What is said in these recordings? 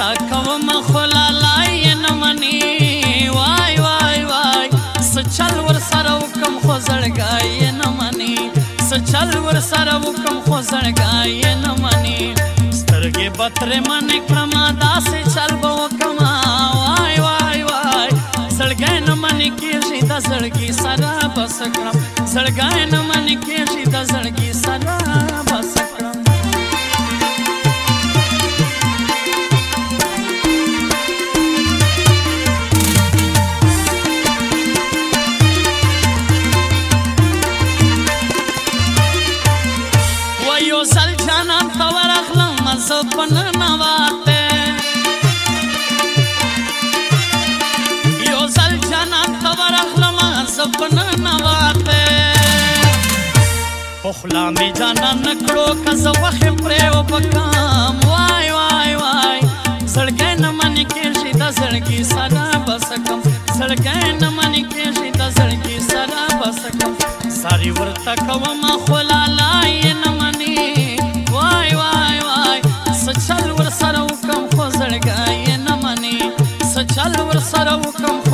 تا کوم خلا لای نه منی وای وای وای سچل ور سره وکم خو زړګای نه منی سچل ور سره وکم خو زړګای نه منی سترګې بتر من کړم داسې چل به وکم وای وای وای زړګې نه منی کېږي د زړګي سره بس کړم زړګې نه منی کېږي د زړګي سره یو سل جانان ته ورغلم زه په ننواتې یو سل جانان ته ورغلم زه په ننواتې پخلا مې جانان کړو که زه وخې پرې وبکم وای وای وای زړګی نه منې کېږي د زړګي سره به سکم زړګی نه منې کېږي د زړګي سره به سکم ساری ورته کومه خو سره وکم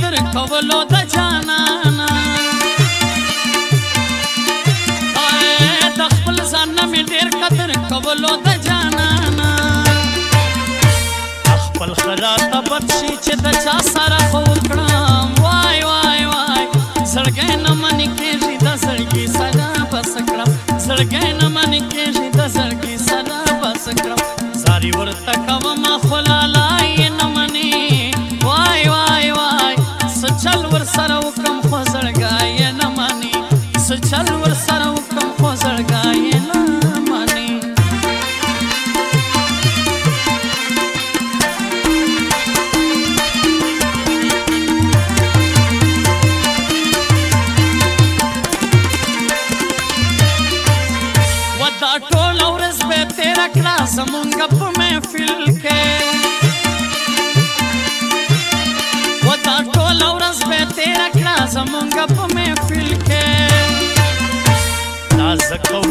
تیر کولو د جانانا د خپل ځان مې ډیر قدر کولو د جانانا خپل خلاص بخشي چې د چا سره خور کړم وای وای وای زړګې نه منې کېږي د زړګي سره بس کړم زړګې نه منې کېږي د زړګي سره بس کړم ساری ورته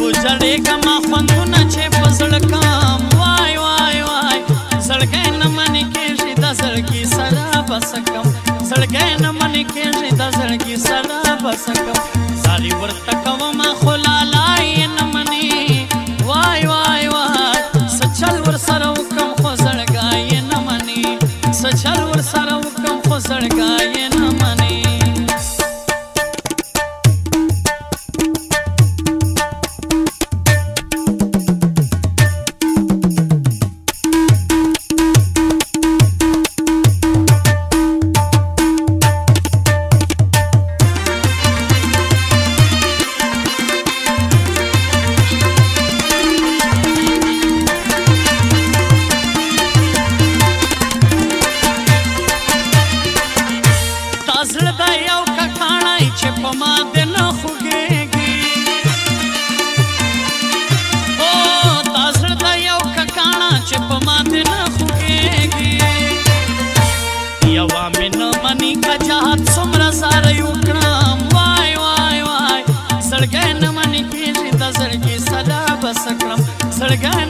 او جړې کما خوندونه چې پزړ کام وای وای وای زړګې نه من کېږي د زړګي سره بسکم زړګې نه من کېږي د زړګي سره بسکم ساري ورته کوم خو ازړه دا یو کټاړای چې په ما د نه خوګيږي او تاسړه دا یو کټاړا چې په ما د نه خوګيږي یو امن منی کچات سمرا سره یو کړم وای وای وای سړګې نه منی کېږي د سړګې صدا بس کړم سړګې